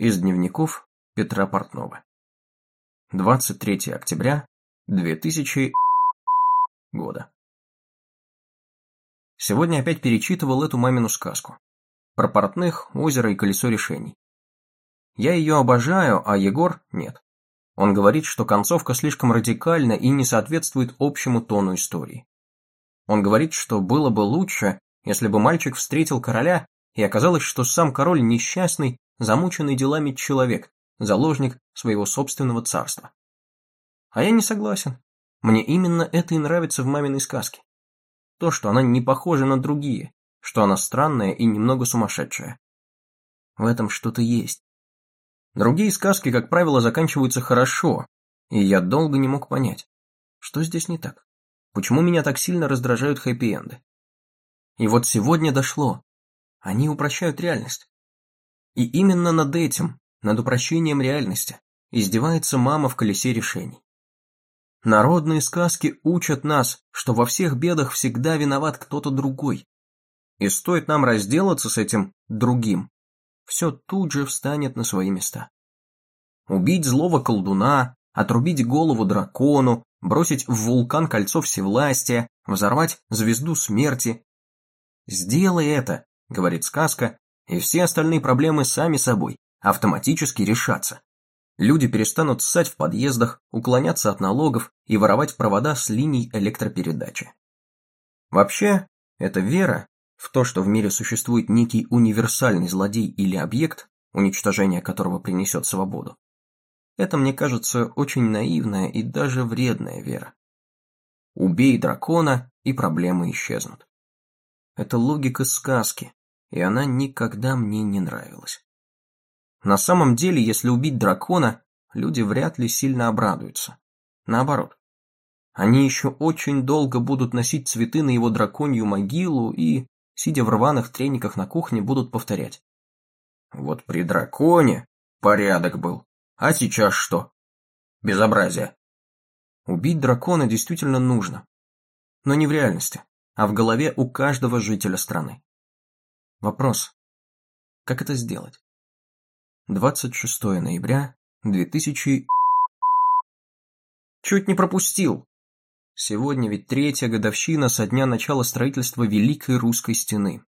Из дневников Петра Портнова. 23 октября 2000 года. Сегодня опять перечитывал эту мамину сказку. Про портных, озеро и колесо решений. Я ее обожаю, а Егор нет. Он говорит, что концовка слишком радикальна и не соответствует общему тону истории. Он говорит, что было бы лучше, если бы мальчик встретил короля, и оказалось, что сам король несчастный, замученный делами человек, заложник своего собственного царства. А я не согласен. Мне именно это и нравится в маминой сказке. То, что она не похожа на другие, что она странная и немного сумасшедшая. В этом что-то есть. Другие сказки, как правило, заканчиваются хорошо, и я долго не мог понять, что здесь не так. Почему меня так сильно раздражают хэппи-энды? И вот сегодня дошло. Они упрощают реальность. И именно над этим, над упрощением реальности, издевается мама в колесе решений. Народные сказки учат нас, что во всех бедах всегда виноват кто-то другой. И стоит нам разделаться с этим другим, все тут же встанет на свои места. Убить злого колдуна, отрубить голову дракону, бросить в вулкан кольцо всевластия, взорвать звезду смерти. «Сделай это», — говорит сказка, и все остальные проблемы сами собой, автоматически решатся. Люди перестанут ссать в подъездах, уклоняться от налогов и воровать провода с линий электропередачи. Вообще, эта вера в то, что в мире существует некий универсальный злодей или объект, уничтожение которого принесет свободу, это, мне кажется, очень наивная и даже вредная вера. Убей дракона, и проблемы исчезнут. Это логика сказки, и она никогда мне не нравилась. На самом деле, если убить дракона, люди вряд ли сильно обрадуются. Наоборот. Они еще очень долго будут носить цветы на его драконью могилу и, сидя в рваных трениках на кухне, будут повторять. Вот при драконе порядок был, а сейчас что? Безобразие. Убить дракона действительно нужно. Но не в реальности, а в голове у каждого жителя страны. Вопрос. Как это сделать? 26 ноября 2000... Чуть не пропустил. Сегодня ведь третья годовщина со дня начала строительства Великой Русской Стены.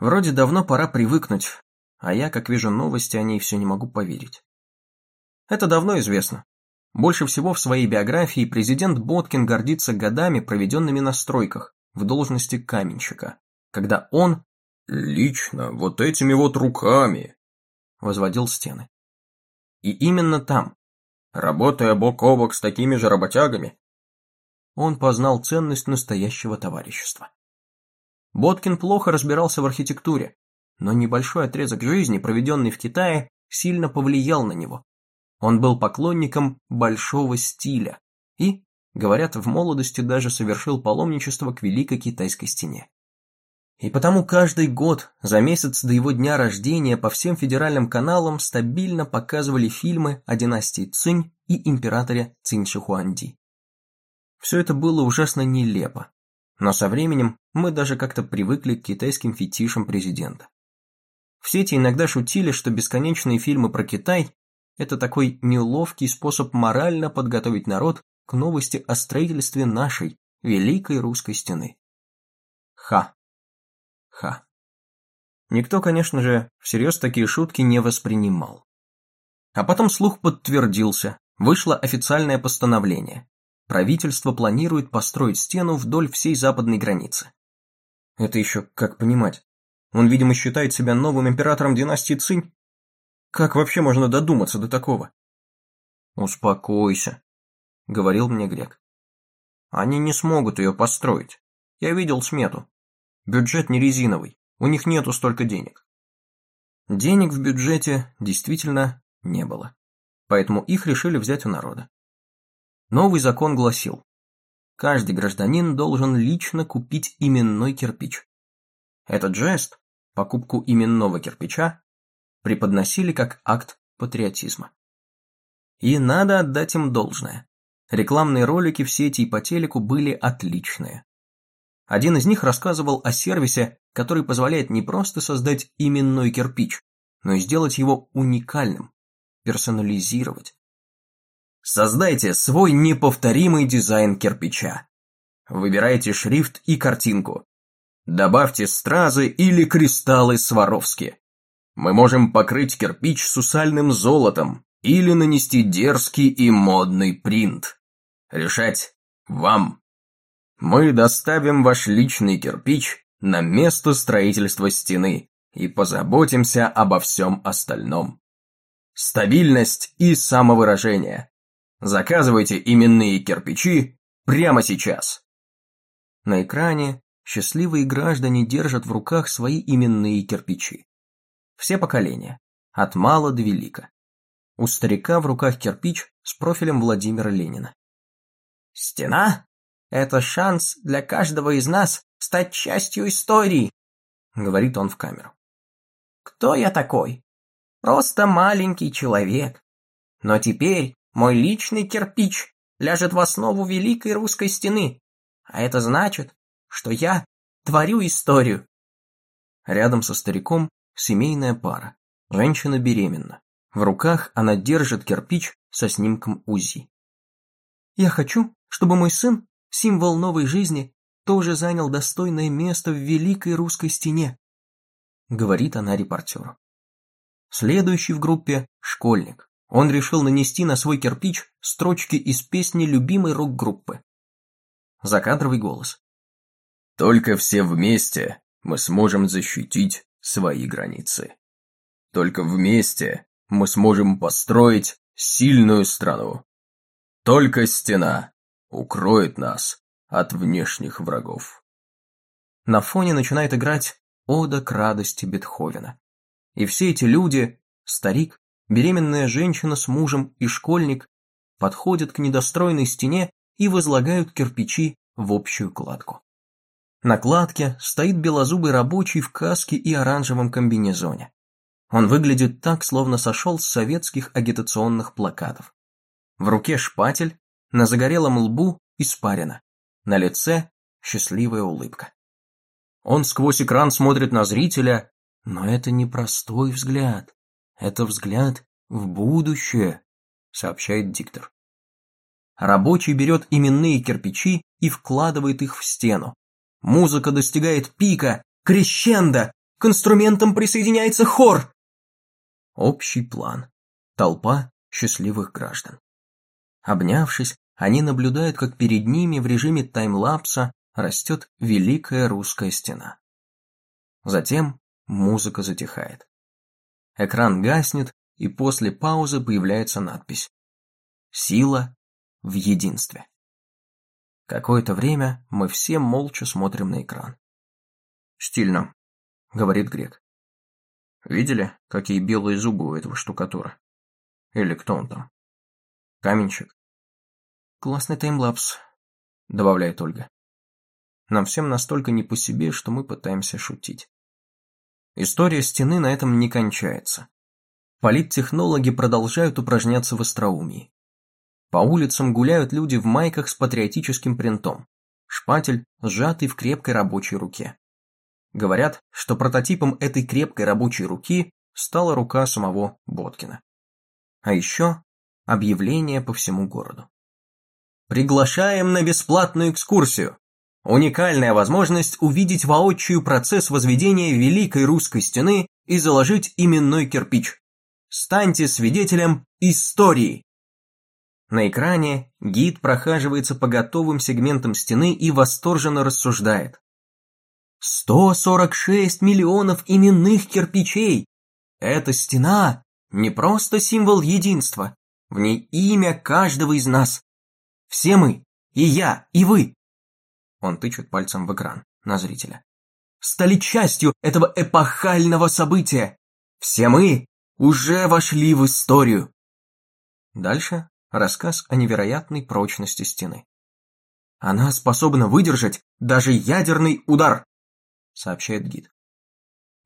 Вроде давно пора привыкнуть, а я, как вижу новости о ней, все не могу поверить. Это давно известно. Больше всего в своей биографии президент Боткин гордится годами, проведенными на стройках, в должности каменщика, когда он «лично вот этими вот руками» возводил стены. И именно там, работая бок о бок с такими же работягами, он познал ценность настоящего товарищества. Боткин плохо разбирался в архитектуре, но небольшой отрезок жизни, проведенный в Китае, сильно повлиял на него. Он был поклонником большого стиля и, говорят, в молодости даже совершил паломничество к Великой Китайской стене. И потому каждый год, за месяц до его дня рождения, по всем федеральным каналам стабильно показывали фильмы о династии Цинь и императоре Цинь Шихуанди. Все это было ужасно нелепо, но со временем мы даже как-то привыкли к китайским фетишам президента. В сети иногда шутили, что бесконечные фильмы про Китай – это такой неловкий способ морально подготовить народ к новости о строительстве нашей, Великой Русской Стены. Ха. Ха. Никто, конечно же, всерьез такие шутки не воспринимал. А потом слух подтвердился, вышло официальное постановление правительство планирует построить стену вдоль всей западной границы. Это еще как понимать? Он, видимо, считает себя новым императором династии Цинь? Как вообще можно додуматься до такого? Успокойся, говорил мне грек. Они не смогут ее построить. Я видел смету. Бюджет не резиновый, у них нету столько денег. Денег в бюджете действительно не было, поэтому их решили взять у народа. Новый закон гласил, каждый гражданин должен лично купить именной кирпич. Этот жест, покупку именного кирпича, преподносили как акт патриотизма. И надо отдать им должное. Рекламные ролики в сети и по телеку были отличные. Один из них рассказывал о сервисе, который позволяет не просто создать именной кирпич, но и сделать его уникальным, персонализировать. Создайте свой неповторимый дизайн кирпича. Выбирайте шрифт и картинку. Добавьте стразы или кристаллы Сваровски. Мы можем покрыть кирпич сусальным золотом или нанести дерзкий и модный принт. Решать вам. Мы доставим ваш личный кирпич на место строительства стены и позаботимся обо всем остальном. Стабильность и самовыражение. Заказывайте именные кирпичи прямо сейчас. На экране счастливые граждане держат в руках свои именные кирпичи. Все поколения, от мала до велика. У старика в руках кирпич с профилем Владимира Ленина. «Стена — это шанс для каждого из нас стать частью истории», — говорит он в камеру. «Кто я такой? Просто маленький человек. Но теперь мой личный кирпич ляжет в основу Великой Русской Стены, а это значит, что я творю историю». Рядом со стариком семейная пара. Женщина беременна. В руках она держит кирпич со снимком УЗИ. «Я хочу, чтобы мой сын, символ новой жизни, тоже занял достойное место в Великой Русской Стене», говорит она репортеру. Следующий в группе – школьник. Он решил нанести на свой кирпич строчки из песни любимой рок-группы. Закадровый голос. «Только все вместе мы сможем защитить свои границы. Только вместе мы сможем построить сильную страну. Только стена укроет нас от внешних врагов. На фоне начинает играть «Ода к радости Бетховена». И все эти люди, старик, беременная женщина с мужем и школьник, подходят к недостроенной стене и возлагают кирпичи в общую кладку. На кладке стоит белозубый рабочий в каске и оранжевом комбинезоне. Он выглядит так, словно сошел с советских агитационных плакатов. В руке шпатель, на загорелом лбу испарина, на лице счастливая улыбка. Он сквозь экран смотрит на зрителя, но это не простой взгляд, это взгляд в будущее, сообщает диктор. Рабочий берет именные кирпичи и вкладывает их в стену, Музыка достигает пика, крещендо, к инструментам присоединяется хор. Общий план. Толпа счастливых граждан. Обнявшись, они наблюдают, как перед ними в режиме таймлапса растет Великая Русская Стена. Затем музыка затихает. Экран гаснет, и после паузы появляется надпись «Сила в единстве». Какое-то время мы все молча смотрим на экран. «Стильно», — говорит Грек. «Видели, какие белые зубы у этого штукатура? Или кто он там? Каменщик?» «Классный таймлапс», — добавляет Ольга. Нам всем настолько не по себе, что мы пытаемся шутить. История стены на этом не кончается. Политтехнологи продолжают упражняться в остроумии. По улицам гуляют люди в майках с патриотическим принтом. Шпатель, сжатый в крепкой рабочей руке. Говорят, что прототипом этой крепкой рабочей руки стала рука самого Боткина. А еще объявление по всему городу. Приглашаем на бесплатную экскурсию. Уникальная возможность увидеть воочию процесс возведения Великой Русской Стены и заложить именной кирпич. Станьте свидетелем истории. На экране гид прохаживается по готовым сегментам стены и восторженно рассуждает. 146 миллионов именных кирпичей! Эта стена не просто символ единства, в ней имя каждого из нас. Все мы, и я, и вы. Он тычет пальцем в экран, на зрителя. Стали частью этого эпохального события. Все мы уже вошли в историю. Дальше рассказ о невероятной прочности стены. «Она способна выдержать даже ядерный удар», сообщает гид.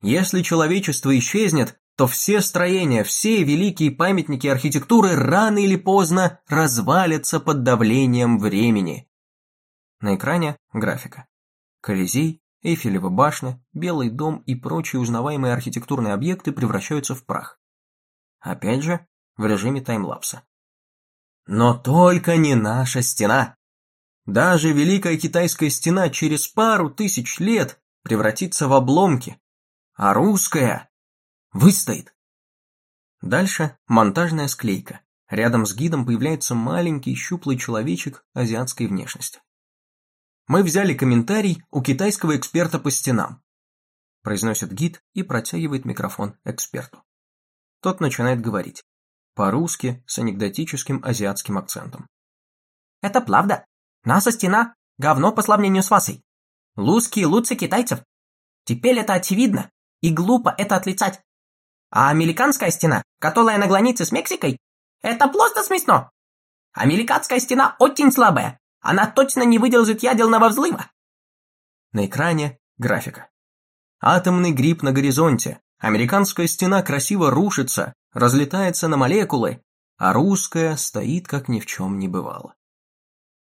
«Если человечество исчезнет, то все строения, все великие памятники архитектуры рано или поздно развалятся под давлением времени». На экране графика. Колизей Эйфелева башня, Белый дом и прочие узнаваемые архитектурные объекты превращаются в прах. Опять же, в режиме таймлапса. Но только не наша стена. Даже Великая Китайская стена через пару тысяч лет превратится в обломки, а русская выстоит. Дальше монтажная склейка. Рядом с гидом появляется маленький щуплый человечек азиатской внешности. Мы взяли комментарий у китайского эксперта по стенам. Произносит гид и протягивает микрофон эксперту. Тот начинает говорить. По-русски, с анекдотическим азиатским акцентом. Это правда. Наша стена – говно по сравнению с Васой. Русские лучше китайцев. Теперь это очевидно, и глупо это отлицать. А американская стена, которая на границе с Мексикой, это просто смешно. Американская стена очень слабая, она точно не выдержит ядерного взрыва. На экране графика. Атомный гриб на горизонте, американская стена красиво рушится, разлетается на молекулы, а русская стоит, как ни в чем не бывало.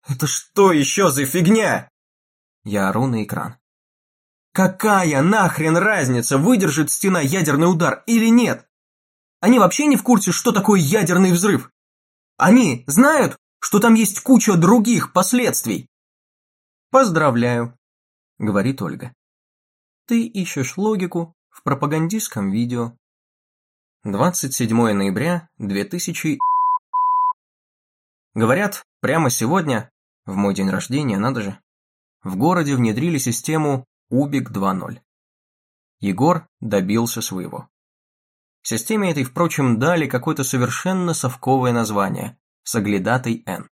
«Это что еще за фигня?» Я ору на экран. Какая нахрен разница, выдержит стена ядерный удар или нет? Они вообще не в курсе, что такое ядерный взрыв? Они знают, что там есть куча других последствий? Поздравляю, говорит Ольга. Ты ищешь логику в пропагандистском видео. 27 ноября 2000... Говорят, прямо сегодня, в мой день рождения, надо же, в городе внедрили систему Убик 2.0. Егор добился своего. Системе этой, впрочем, дали какое-то совершенно совковое название – Соглядатый Н.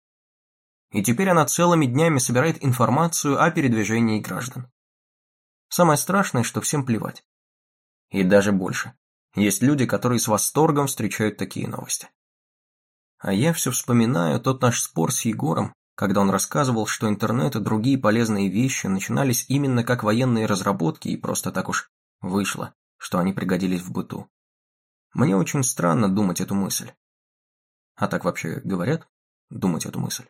И теперь она целыми днями собирает информацию о передвижении граждан. Самое страшное, что всем плевать. И даже больше. Есть люди, которые с восторгом встречают такие новости. А я все вспоминаю тот наш спор с Егором, когда он рассказывал, что интернет и другие полезные вещи начинались именно как военные разработки и просто так уж вышло, что они пригодились в быту. Мне очень странно думать эту мысль. А так вообще говорят? Думать эту мысль.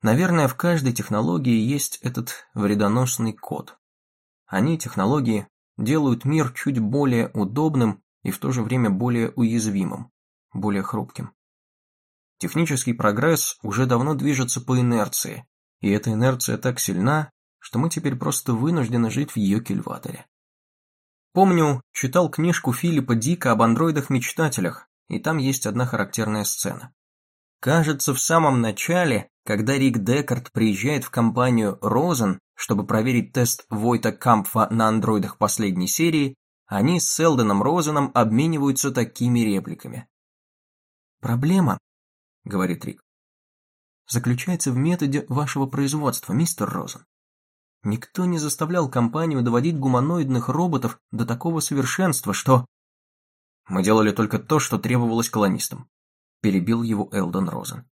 Наверное, в каждой технологии есть этот вредоносный код. Они, технологии, делают мир чуть более удобным и в то же время более уязвимым, более хрупким. Технический прогресс уже давно движется по инерции, и эта инерция так сильна, что мы теперь просто вынуждены жить в ее кильваторе. Помню, читал книжку Филиппа Дика об андроидах-мечтателях, и там есть одна характерная сцена. Кажется, в самом начале, когда Рик Декард приезжает в компанию Розен, чтобы проверить тест Войта Кампфа на андроидах последней серии, они с Селденом Розеном обмениваются такими репликами. Проблема, — говорит Рик, — заключается в методе вашего производства, мистер Розен. Никто не заставлял компанию доводить гуманоидных роботов до такого совершенства, что... Мы делали только то, что требовалось колонистам. Перебил его Элдон Розен.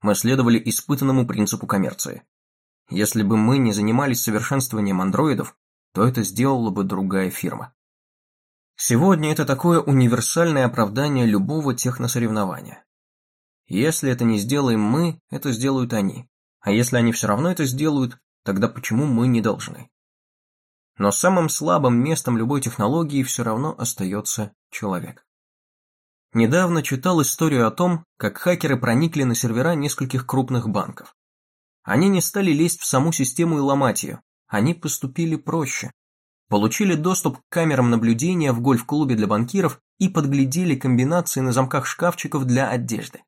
Мы следовали испытанному принципу коммерции. Если бы мы не занимались совершенствованием андроидов, то это сделала бы другая фирма. Сегодня это такое универсальное оправдание любого техносоревнования. Если это не сделаем мы, это сделают они. А если они все равно это сделают, тогда почему мы не должны? Но самым слабым местом любой технологии все равно остается человек. Недавно читал историю о том, как хакеры проникли на сервера нескольких крупных банков. Они не стали лезть в саму систему и ломать ее, они поступили проще. Получили доступ к камерам наблюдения в гольф-клубе для банкиров и подглядели комбинации на замках шкафчиков для одежды.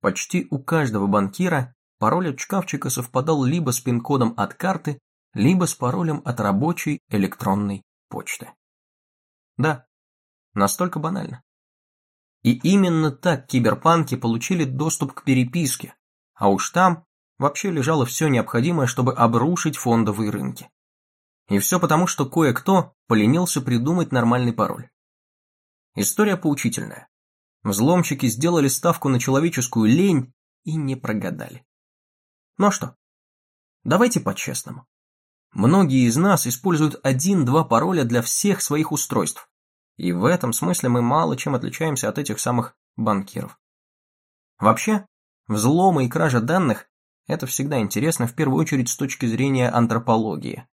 Почти у каждого банкира пароль от шкафчика совпадал либо с пин-кодом от карты, либо с паролем от рабочей электронной почты. Да, настолько банально. И именно так киберпанки получили доступ к переписке, а уж там вообще лежало все необходимое, чтобы обрушить фондовые рынки. И все потому, что кое-кто поленился придумать нормальный пароль. История поучительная. Взломщики сделали ставку на человеческую лень и не прогадали. Ну а что? Давайте по-честному. Многие из нас используют один-два пароля для всех своих устройств. И в этом смысле мы мало чем отличаемся от этих самых банкиров. Вообще, взломы и кража данных – это всегда интересно в первую очередь с точки зрения антропологии.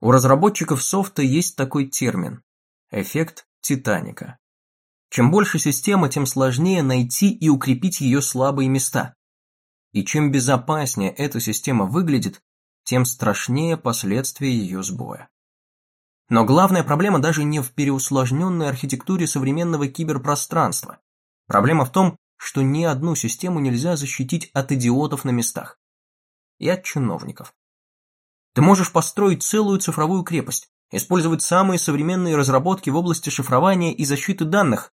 У разработчиков софта есть такой термин – эффект Титаника. Чем больше система, тем сложнее найти и укрепить ее слабые места. И чем безопаснее эта система выглядит, тем страшнее последствия ее сбоя. Но главная проблема даже не в переусложненной архитектуре современного киберпространства. Проблема в том, что ни одну систему нельзя защитить от идиотов на местах. И от чиновников. Ты можешь построить целую цифровую крепость, использовать самые современные разработки в области шифрования и защиты данных,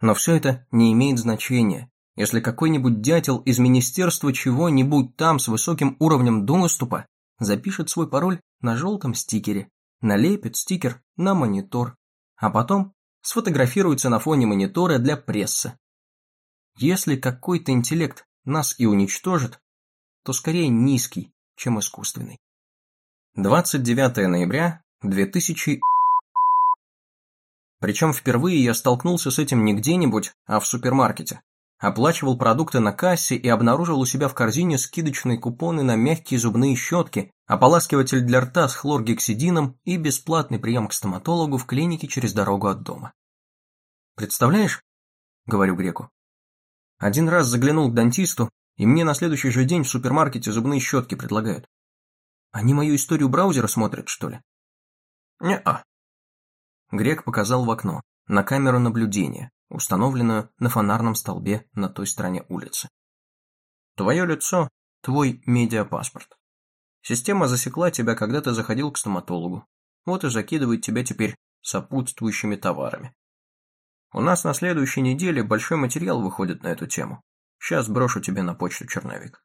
но все это не имеет значения, если какой-нибудь дятел из министерства чего-нибудь там с высоким уровнем доступа запишет свой пароль на желтом стикере, налепит стикер на монитор, а потом сфотографируется на фоне монитора для прессы. Если какой-то интеллект нас и уничтожит, то скорее низкий, чем искусственный. 29 ноября 2000 причем впервые я столкнулся с этим не где-нибудь, а в супермаркете. Оплачивал продукты на кассе и обнаружил у себя в корзине скидочные купоны на мягкие зубные щетки, ополаскиватель для рта с хлоргексидином и бесплатный прием к стоматологу в клинике через дорогу от дома. «Представляешь?» – говорю греку. Один раз заглянул к дантисту, и мне на следующий же день в супермаркете зубные щетки предлагают. Они мою историю браузера смотрят, что ли? Не-а, Грек показал в окно, на камеру наблюдения, установленную на фонарном столбе на той стороне улицы. Твое лицо – твой медиапаспорт. Система засекла тебя, когда ты заходил к стоматологу. Вот и закидывает тебя теперь сопутствующими товарами. У нас на следующей неделе большой материал выходит на эту тему. Сейчас брошу тебе на почту черновик.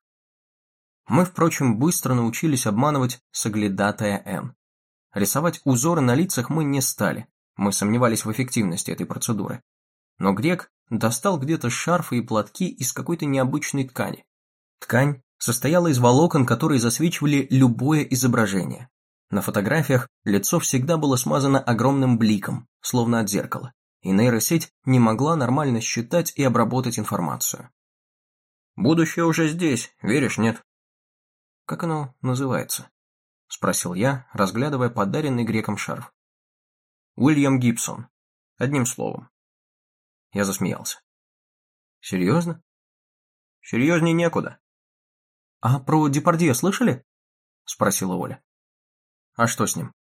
Мы, впрочем, быстро научились обманывать соглядатая Н. Рисовать узоры на лицах мы не стали, мы сомневались в эффективности этой процедуры. Но грек достал где-то шарфы и платки из какой-то необычной ткани. Ткань состояла из волокон, которые засвечивали любое изображение. На фотографиях лицо всегда было смазано огромным бликом, словно от зеркала, и нейросеть не могла нормально считать и обработать информацию. «Будущее уже здесь, веришь, нет?» «Как оно называется?» – спросил я, разглядывая подаренный греком шарф. Уильям Гибсон. Одним словом. Я засмеялся. Серьезно? Серьезней некуда. А про Депардье слышали? Спросила Оля. А что с ним?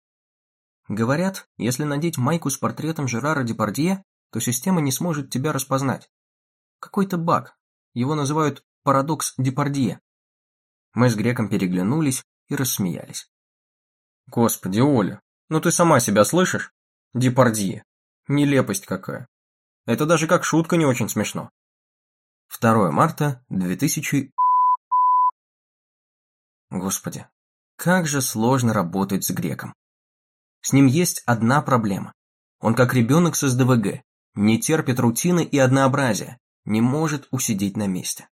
Говорят, если надеть майку с портретом Жерара Депардье, то система не сможет тебя распознать. Какой-то баг. Его называют парадокс Депардье. Мы с Греком переглянулись и рассмеялись. Господи, Оля, ну ты сама себя слышишь? Депардье. Нелепость какая. Это даже как шутка не очень смешно. 2 марта 2000... Господи, как же сложно работать с греком. С ним есть одна проблема. Он как ребенок с СДВГ, не терпит рутины и однообразия, не может усидеть на месте.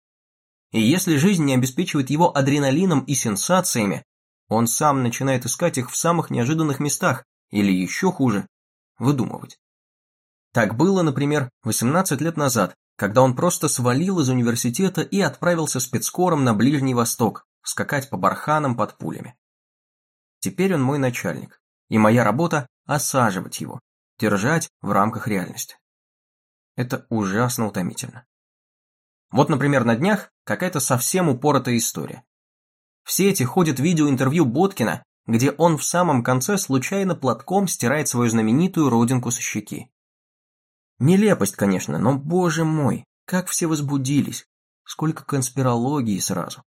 И если жизнь не обеспечивает его адреналином и сенсациями, он сам начинает искать их в самых неожиданных местах, или еще хуже, выдумывать. Так было, например, 18 лет назад, когда он просто свалил из университета и отправился спецкором на Ближний Восток, скакать по барханам под пулями. Теперь он мой начальник, и моя работа – осаживать его, держать в рамках реальности. Это ужасно утомительно. Вот, например, на днях какая-то совсем упоротая история. В сети ходит видеоинтервью Боткина где он в самом конце случайно платком стирает свою знаменитую родинку со щеки. Нелепость, конечно, но, боже мой, как все возбудились, сколько конспирологии сразу.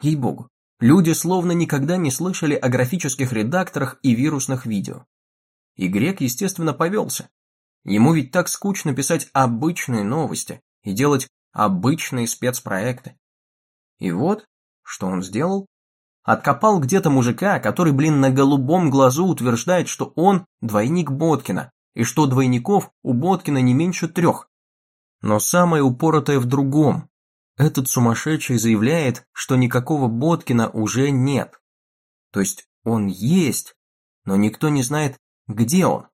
Ей-богу, люди словно никогда не слышали о графических редакторах и вирусных видео. И Грек, естественно, повелся. Ему ведь так скучно писать обычные новости и делать обычные спецпроекты. И вот, что он сделал? Откопал где-то мужика, который, блин, на голубом глазу утверждает, что он двойник Боткина, и что двойников у Боткина не меньше трех. Но самое упоротое в другом. Этот сумасшедший заявляет, что никакого Боткина уже нет. То есть он есть, но никто не знает, где он.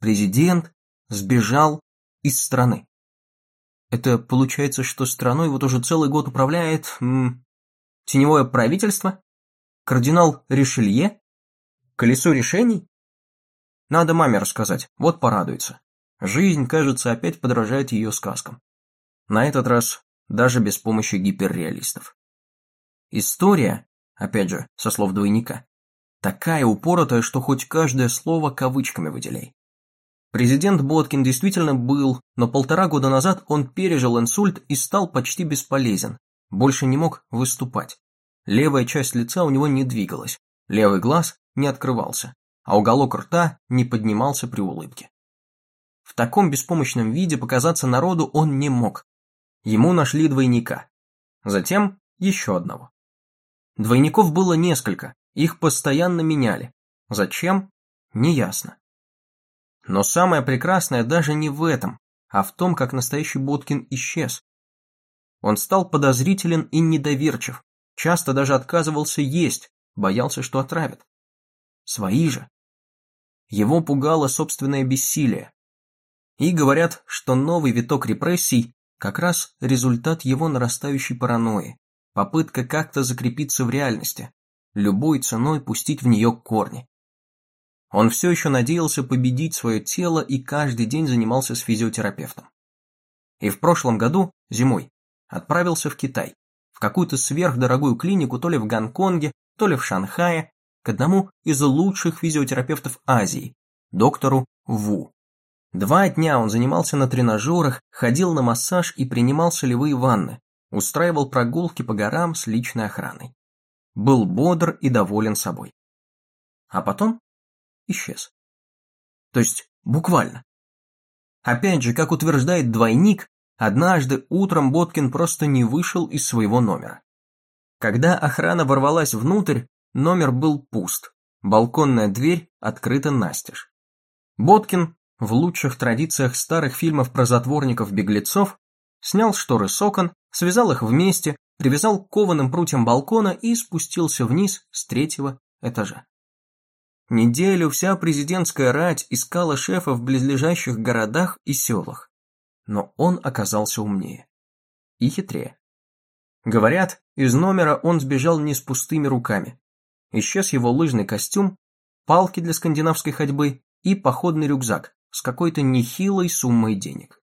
Президент сбежал из страны. Это получается, что страной вот уже целый год управляет... М Теневое правительство? Кардинал Ришелье? Колесо решений? Надо маме рассказать, вот порадуется. Жизнь, кажется, опять подражает ее сказкам. На этот раз даже без помощи гиперреалистов. История, опять же, со слов двойника, такая упоротая, что хоть каждое слово кавычками выделяй. Президент Боткин действительно был, но полтора года назад он пережил инсульт и стал почти бесполезен, больше не мог выступать. Левая часть лица у него не двигалась, левый глаз не открывался, а уголок рта не поднимался при улыбке. В таком беспомощном виде показаться народу он не мог. Ему нашли двойника. Затем еще одного. Двойников было несколько, их постоянно меняли. Зачем? Неясно. Но самое прекрасное даже не в этом, а в том, как настоящий Боткин исчез. Он стал подозрителен и недоверчив, часто даже отказывался есть, боялся, что отравят. Свои же. Его пугало собственное бессилие. И говорят, что новый виток репрессий как раз результат его нарастающей паранойи, попытка как-то закрепиться в реальности, любой ценой пустить в нее корни. Он все еще надеялся победить свое тело и каждый день занимался с физиотерапевтом. И в прошлом году, зимой, отправился в Китай, в какую-то сверхдорогую клинику то ли в Гонконге, то ли в Шанхае, к одному из лучших физиотерапевтов Азии, доктору Ву. Два дня он занимался на тренажерах, ходил на массаж и принимал солевые ванны, устраивал прогулки по горам с личной охраной. Был бодр и доволен собой. А потом исчез. То есть буквально. Опять же, как утверждает двойник, однажды утром Боткин просто не вышел из своего номера. Когда охрана ворвалась внутрь, номер был пуст, балконная дверь открыта настежь. Боткин, в лучших традициях старых фильмов про затворников-беглецов, снял шторы с окон, связал их вместе, привязал к кованым прутьям балкона и спустился вниз с третьего этажа. Неделю вся президентская рать искала шефа в близлежащих городах и селах. Но он оказался умнее. И хитрее. Говорят, из номера он сбежал не с пустыми руками. Исчез его лыжный костюм, палки для скандинавской ходьбы и походный рюкзак с какой-то нехилой суммой денег.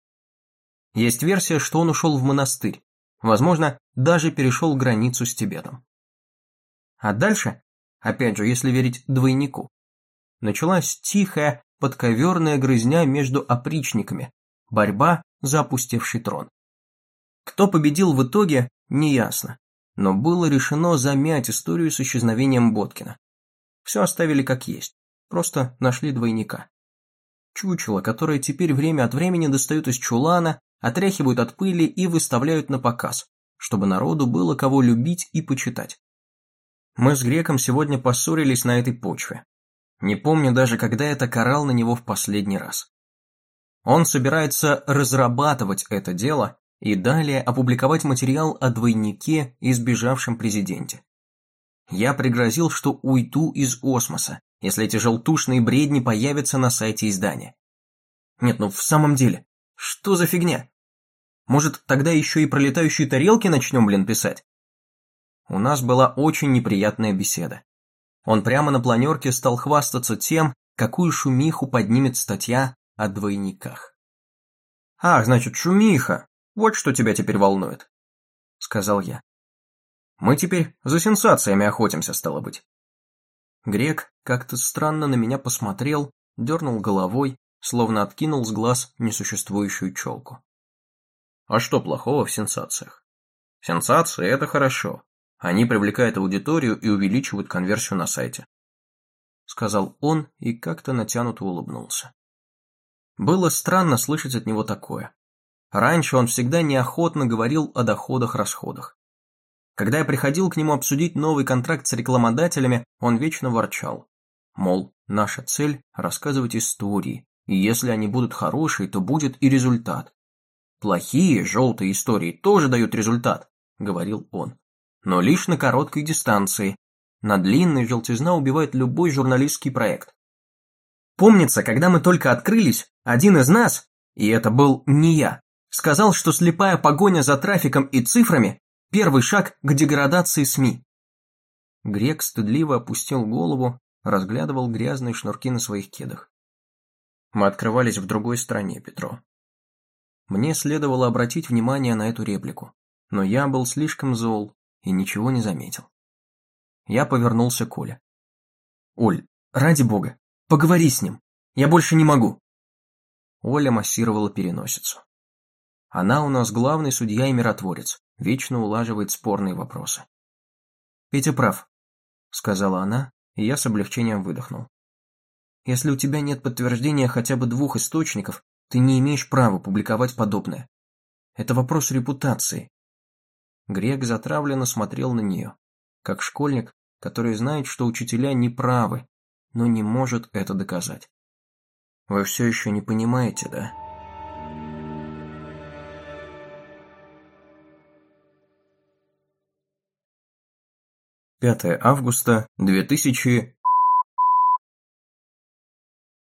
Есть версия, что он ушел в монастырь, возможно, даже перешел границу с Тибетом. А дальше опять же, если верить двойнику. Началась тихая, подковерная грызня между опричниками, борьба за опустевший трон. Кто победил в итоге, неясно, но было решено замять историю с исчезновением Боткина. Все оставили как есть, просто нашли двойника. Чучело, которое теперь время от времени достают из чулана, отряхивают от пыли и выставляют на показ, чтобы народу было кого любить и почитать. Мы с Греком сегодня поссорились на этой почве. Не помню даже, когда это карал на него в последний раз. Он собирается разрабатывать это дело и далее опубликовать материал о двойнике и сбежавшем президенте. Я пригрозил, что уйду из осмоса, если эти желтушные бредни появятся на сайте издания. Нет, ну в самом деле, что за фигня? Может, тогда еще и пролетающие тарелки начнем, блин, писать? У нас была очень неприятная беседа. Он прямо на планерке стал хвастаться тем, какую шумиху поднимет статья о двойниках. «Ах, значит, шумиха! Вот что тебя теперь волнует», — сказал я. «Мы теперь за сенсациями охотимся, стало быть». Грек как-то странно на меня посмотрел, дернул головой, словно откинул с глаз несуществующую челку. А что плохого в сенсациях? Сенсации – это хорошо. Они привлекают аудиторию и увеличивают конверсию на сайте. Сказал он и как-то натянуто улыбнулся. Было странно слышать от него такое. Раньше он всегда неохотно говорил о доходах-расходах. Когда я приходил к нему обсудить новый контракт с рекламодателями, он вечно ворчал. Мол, наша цель – рассказывать истории, и если они будут хорошие, то будет и результат. Плохие, желтые истории тоже дают результат, говорил он но лишь на короткой дистанции. На длинной желтизна убивает любой журналистский проект. Помнится, когда мы только открылись, один из нас, и это был не я, сказал, что слепая погоня за трафиком и цифрами – первый шаг к деградации СМИ. Грек стыдливо опустил голову разглядывал грязные шнурки на своих кедах. Мы открывались в другой стране, Петро. Мне следовало обратить внимание на эту реплику, но я был слишком зол и ничего не заметил. Я повернулся к Оле. «Оль, ради бога, поговори с ним, я больше не могу!» Оля массировала переносицу. Она у нас главный судья и миротворец, вечно улаживает спорные вопросы. «Петя прав», — сказала она, и я с облегчением выдохнул. «Если у тебя нет подтверждения хотя бы двух источников, ты не имеешь права публиковать подобное. Это вопрос репутации». Грек затравленно смотрел на нее, как школьник, который знает, что учителя не правы, но не может это доказать. «Вы все еще не понимаете, да?» 5 августа 2000...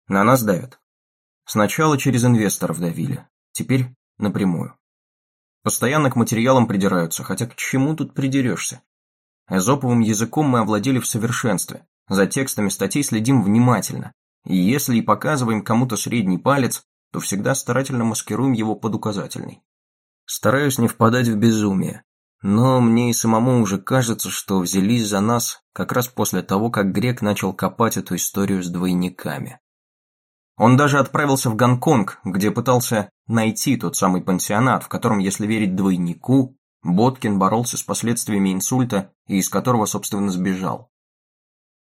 На нас давят. Сначала через инвесторов давили, теперь напрямую. Постоянно к материалам придираются, хотя к чему тут придерешься? Эзоповым языком мы овладели в совершенстве, за текстами статей следим внимательно, и если и показываем кому-то средний палец, то всегда старательно маскируем его под указательный. Стараюсь не впадать в безумие, но мне и самому уже кажется, что взялись за нас как раз после того, как Грек начал копать эту историю с двойниками. Он даже отправился в Гонконг, где пытался найти тот самый пансионат, в котором, если верить двойнику, Боткин боролся с последствиями инсульта и из которого, собственно, сбежал.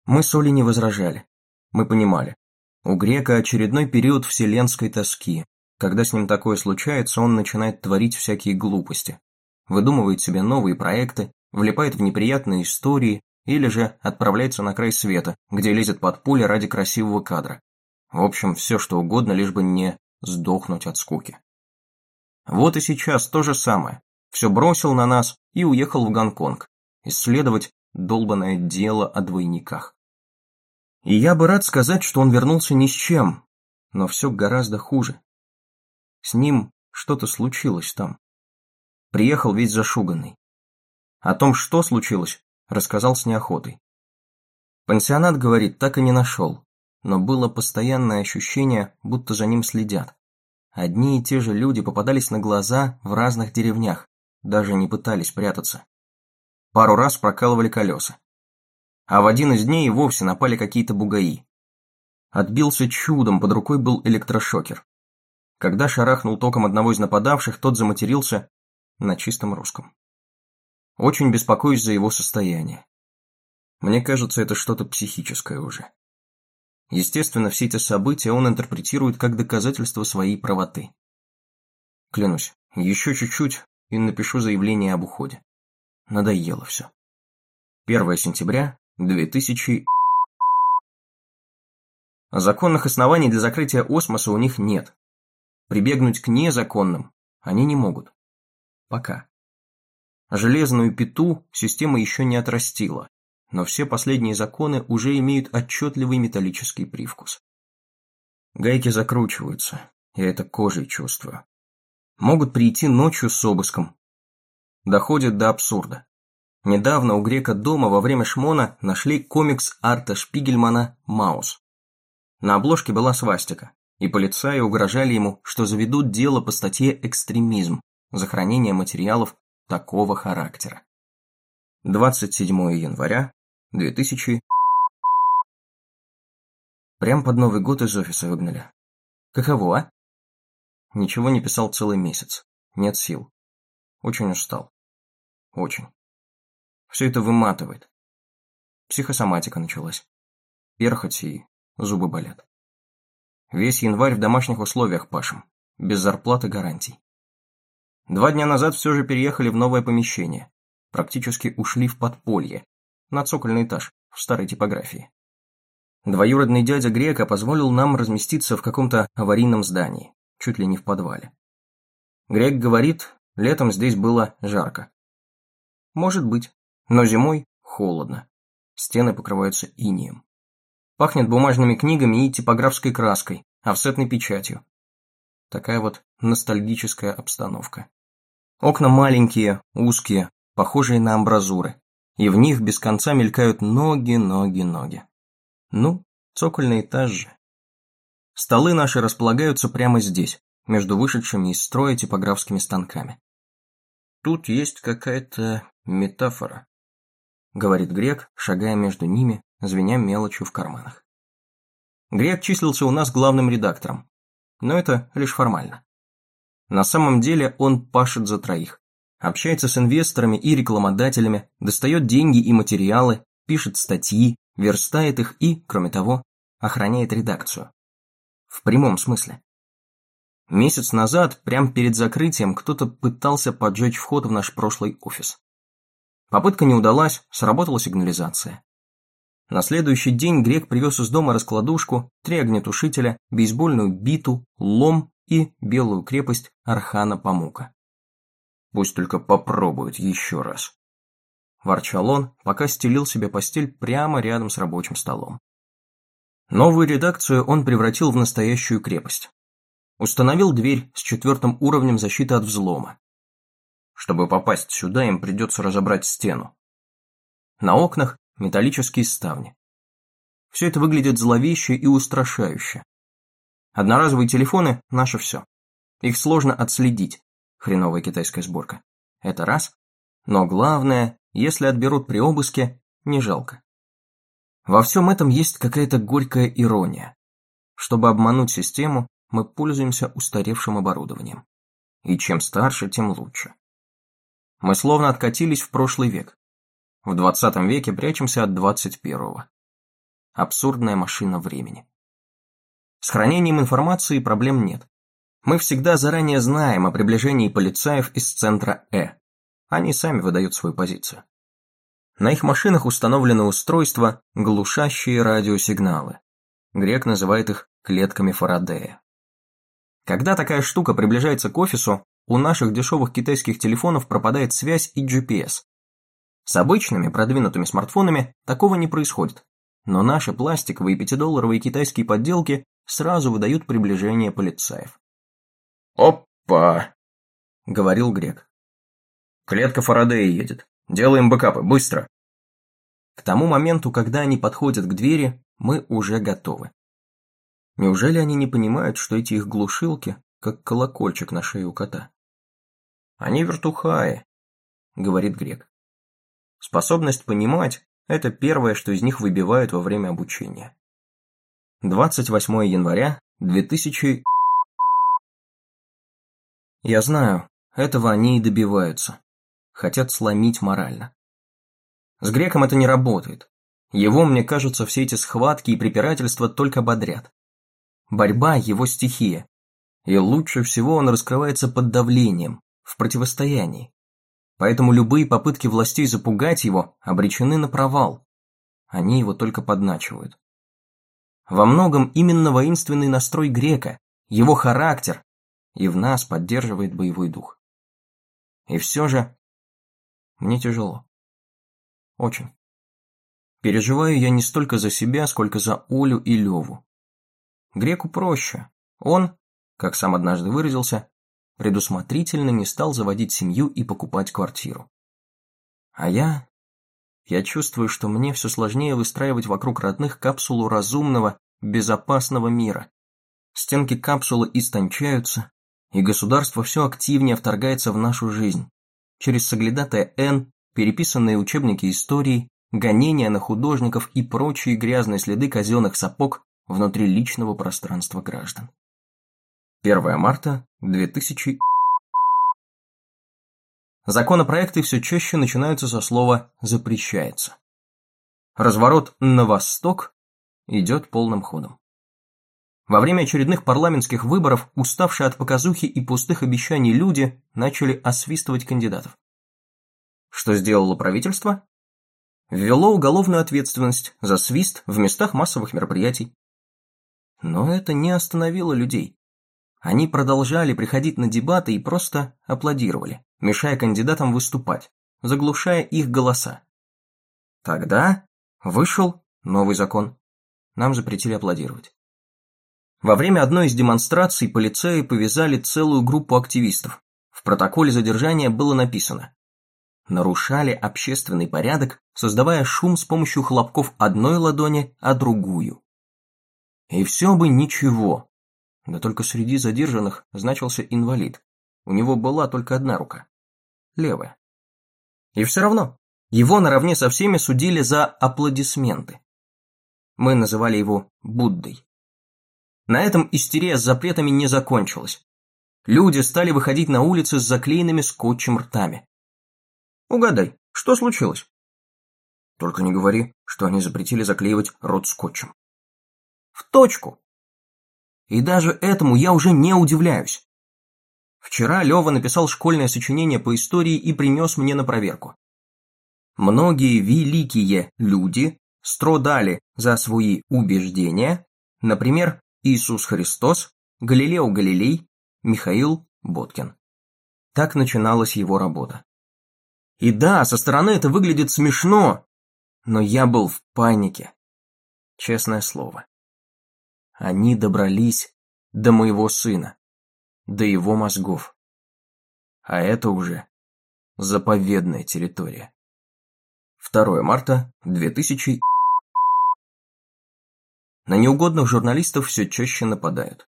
Мы с Олей не возражали. Мы понимали. У Грека очередной период вселенской тоски. Когда с ним такое случается, он начинает творить всякие глупости выдумывает себе новые проекты, влипает в неприятные истории или же отправляется на край света, где лезет под пули ради красивого кадра. В общем, все что угодно, лишь бы не сдохнуть от скуки. Вот и сейчас то же самое. Все бросил на нас и уехал в Гонконг, исследовать долбанное дело о двойниках. И я бы рад сказать, что он вернулся ни с чем, но все гораздо хуже. С ним что-то случилось там. Приехал весь зашуганный. О том, что случилось, рассказал с неохотой. Пансионат, говорит, так и не нашел, но было постоянное ощущение, будто за ним следят. Одни и те же люди попадались на глаза в разных деревнях, даже не пытались прятаться. Пару раз прокалывали колеса. А в один из дней вовсе напали какие-то бугаи. Отбился чудом, под рукой был электрошокер. Когда шарахнул током одного из нападавших, тот заматерился на чистом русском. Очень беспокоюсь за его состояние. Мне кажется, это что-то психическое уже. Естественно, все эти события он интерпретирует как доказательство своей правоты. Клянусь, еще чуть-чуть и напишу заявление об уходе. Надоело все. 1 сентября 2000... Законных оснований для закрытия осмоса у них нет. Прибегнуть к незаконным они не могут. Пока. Железную пету система еще не отрастила, но все последние законы уже имеют отчетливый металлический привкус. Гайки закручиваются, я это кожей чувствую. Могут прийти ночью с обыском. Доходит до абсурда. Недавно у грека дома во время шмона нашли комикс Арта Шпигельмана «Маус». На обложке была свастика, и полицаи угрожали ему, что заведут дело по статье «Экстремизм», за хранение материалов такого характера. 27 января 2000 Прям под Новый год из офиса выгнали. Каково, а? Ничего не писал целый месяц. Нет сил. Очень устал. Очень. Все это выматывает. Психосоматика началась. Перхоть и зубы болят. Весь январь в домашних условиях пашем. Без зарплаты гарантий. Два дня назад все же переехали в новое помещение. Практически ушли в подполье. На цокольный этаж, в старой типографии. Двоюродный дядя Грека позволил нам разместиться в каком-то аварийном здании, чуть ли не в подвале. Грек говорит, летом здесь было жарко. Может быть, но зимой холодно. Стены покрываются инием. Пахнет бумажными книгами и типографской краской, офсетной печатью. Такая вот ностальгическая обстановка. Окна маленькие, узкие, похожие на амбразуры, и в них без конца мелькают ноги, ноги, ноги. Ну, цокольный этаж же. Столы наши располагаются прямо здесь, между вышедшими из строя типографскими станками. Тут есть какая-то метафора, говорит Грек, шагая между ними, звеня мелочью в карманах. Грек числился у нас главным редактором, но это лишь формально. На самом деле он пашет за троих. Общается с инвесторами и рекламодателями, достает деньги и материалы, пишет статьи, верстает их и, кроме того, охраняет редакцию. В прямом смысле. Месяц назад, прямо перед закрытием, кто-то пытался поджечь вход в наш прошлый офис. Попытка не удалась, сработала сигнализация. На следующий день Грек привез из дома раскладушку, три огнетушителя, бейсбольную биту, лом и белую крепость Архана Памука. Пусть только попробуют еще раз. Ворчал он, пока стелил себе постель прямо рядом с рабочим столом. Новую редакцию он превратил в настоящую крепость. Установил дверь с четвертым уровнем защиты от взлома. Чтобы попасть сюда, им придется разобрать стену. На окнах металлические ставни. Все это выглядит зловеще и устрашающе. Одноразовые телефоны – наше все. Их сложно отследить, хреновая китайская сборка. Это раз. Но главное, если отберут при обыске, не жалко. Во всем этом есть какая-то горькая ирония. Чтобы обмануть систему, мы пользуемся устаревшим оборудованием. И чем старше, тем лучше. Мы словно откатились в прошлый век. В 20 веке прячемся от 21-го. Абсурдная машина времени. С хранением информации проблем нет. Мы всегда заранее знаем о приближении полицаев из центра Э. Они сами выдают свою позицию. На их машинах установлены устройства, глушащие радиосигналы. Грек называет их клетками Фарадея. Когда такая штука приближается к офису, у наших дешевых китайских телефонов пропадает связь и GPS, с обычными продвинутыми смартфонами такого не происходит, но наши пластиковые пятидолларовые китайские подделки сразу выдают приближение полицаев. «Опа!» — говорил Грек. «Клетка Фарадея едет. Делаем бэкапы, быстро!» К тому моменту, когда они подходят к двери, мы уже готовы. Неужели они не понимают, что эти их глушилки, как колокольчик на шее у кота? «Они вертухаи», — говорит Грек. Способность понимать – это первое, что из них выбивают во время обучения. 28 января 2000... Я знаю, этого они и добиваются. Хотят сломить морально. С греком это не работает. Его, мне кажется, все эти схватки и препирательства только бодрят. Борьба – его стихия. И лучше всего он раскрывается под давлением, в противостоянии. Поэтому любые попытки властей запугать его обречены на провал. Они его только подначивают. Во многом именно воинственный настрой грека, его характер, и в нас поддерживает боевой дух. И все же мне тяжело. Очень. Переживаю я не столько за себя, сколько за Олю и Леву. Греку проще. Он, как сам однажды выразился, предусмотрительно не стал заводить семью и покупать квартиру. А я... Я чувствую, что мне все сложнее выстраивать вокруг родных капсулу разумного, безопасного мира. Стенки капсулы истончаются, и государство все активнее вторгается в нашу жизнь. Через соглядатая Н, переписанные учебники истории, гонения на художников и прочие грязные следы казенных сапог внутри личного пространства граждан. 1 марта 2000 Законопроекты все чаще начинаются со слова «запрещается». Разворот на восток идет полным ходом. Во время очередных парламентских выборов уставшие от показухи и пустых обещаний люди начали освистывать кандидатов. Что сделало правительство? Ввело уголовную ответственность за свист в местах массовых мероприятий. Но это не остановило людей. Они продолжали приходить на дебаты и просто аплодировали, мешая кандидатам выступать, заглушая их голоса. Тогда вышел новый закон. Нам запретили аплодировать. Во время одной из демонстраций полицеи повязали целую группу активистов. В протоколе задержания было написано нарушали общественный порядок, создавая шум с помощью хлопков одной ладони, а другую. И все бы ничего. Да только среди задержанных значился инвалид. У него была только одна рука. Левая. И все равно, его наравне со всеми судили за аплодисменты. Мы называли его Буддой. На этом истерия с запретами не закончилась. Люди стали выходить на улицы с заклеенными скотчем ртами. Угадай, что случилось? Только не говори, что они запретили заклеивать рот скотчем. В точку. И даже этому я уже не удивляюсь. Вчера Лева написал школьное сочинение по истории и принес мне на проверку. Многие великие люди страдали за свои убеждения, например, Иисус Христос, Галилео Галилей, Михаил Боткин. Так начиналась его работа. И да, со стороны это выглядит смешно, но я был в панике. Честное слово. Они добрались до моего сына, до его мозгов. А это уже заповедная территория. 2 марта 2000 На неугодных журналистов все чаще нападают.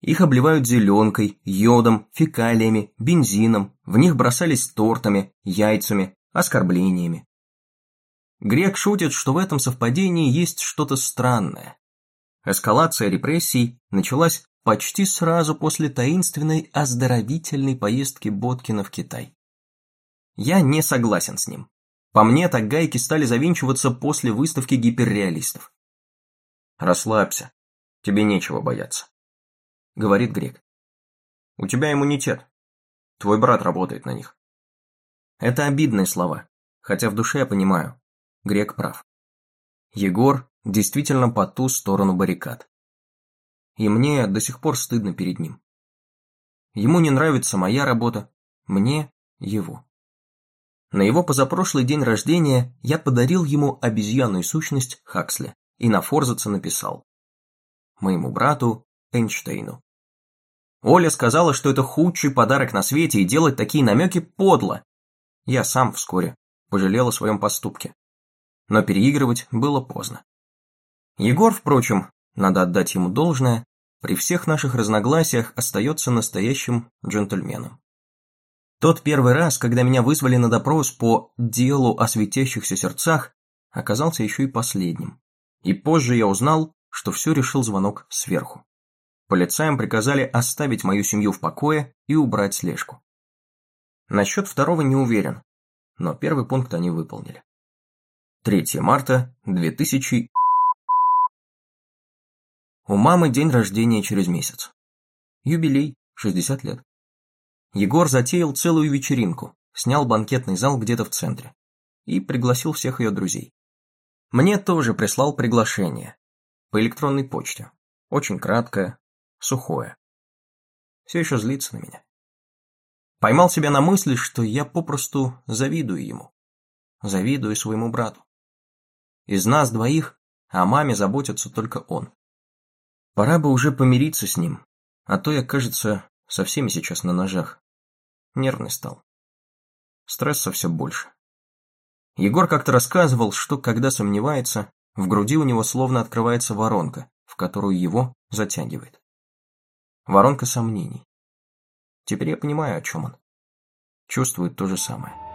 Их обливают зеленкой, йодом, фекалиями, бензином, в них бросались тортами, яйцами, оскорблениями. Грек шутит, что в этом совпадении есть что-то странное. Эскалация репрессий началась почти сразу после таинственной оздоровительной поездки Боткина в Китай. Я не согласен с ним. По мне, так гайки стали завинчиваться после выставки гиперреалистов. «Расслабься, тебе нечего бояться», — говорит Грек. «У тебя иммунитет. Твой брат работает на них». Это обидные слова, хотя в душе я понимаю, Грек прав. Егор действительно по ту сторону баррикад. И мне до сих пор стыдно перед ним. Ему не нравится моя работа, мне – его. На его позапрошлый день рождения я подарил ему обезьянную сущность Хаксли и на форзаце написал «Моему брату Эйнштейну». Оля сказала, что это худший подарок на свете и делать такие намеки подло. Я сам вскоре пожалел о своем поступке. Но переигрывать было поздно. Егор, впрочем, надо отдать ему должное, при всех наших разногласиях остается настоящим джентльменом. Тот первый раз, когда меня вызвали на допрос по делу о светящихся сердцах, оказался еще и последним. И позже я узнал, что все решил звонок сверху. Полицаям приказали оставить мою семью в покое и убрать слежку. Насчет второго не уверен, но первый пункт они выполнили. 3 марта 2000 у мамы день рождения через месяц. Юбилей, 60 лет. Егор затеял целую вечеринку, снял банкетный зал где-то в центре и пригласил всех ее друзей. Мне тоже прислал приглашение по электронной почте. Очень краткое, сухое. Все еще злится на меня. Поймал себя на мысли, что я попросту завидую ему. Завидую своему брату. Из нас двоих о маме заботится только он. Пора бы уже помириться с ним, а то я, кажется, со всеми сейчас на ножах. Нервный стал. Стресса все больше. Егор как-то рассказывал, что, когда сомневается, в груди у него словно открывается воронка, в которую его затягивает. Воронка сомнений. Теперь я понимаю, о чем он. Чувствует то же самое.